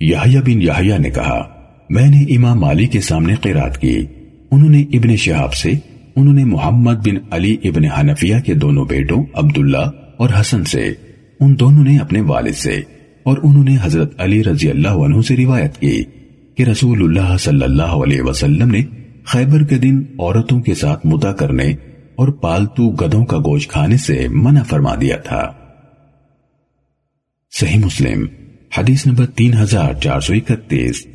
یحییٰ بن یحییٰ نے کہا، میں نے امام مالی کے سامنے قیرات کی۔ انہوں نے ابن شہاب سے، انہوں نے محمد بن علی ابن حنفیہ کے دونوں بیٹوں، عبداللہ اور حسن سے، ان دونوں نے اپنے والد سے، اور انہوں نے حضرت علی رضی اللہ عنہ سے روایت کی کہ رسول اللہ صلی اللہ علیہ وسلم نے خیبر کے دن عورتوں کے ساتھ متا کرنے اور پالتو گدوں کا گوشت کھانے سے منع فرما دیا تھا۔ صحیح مسلم۔ حدیث نمبر تین ہزار چار سو اکتیس۔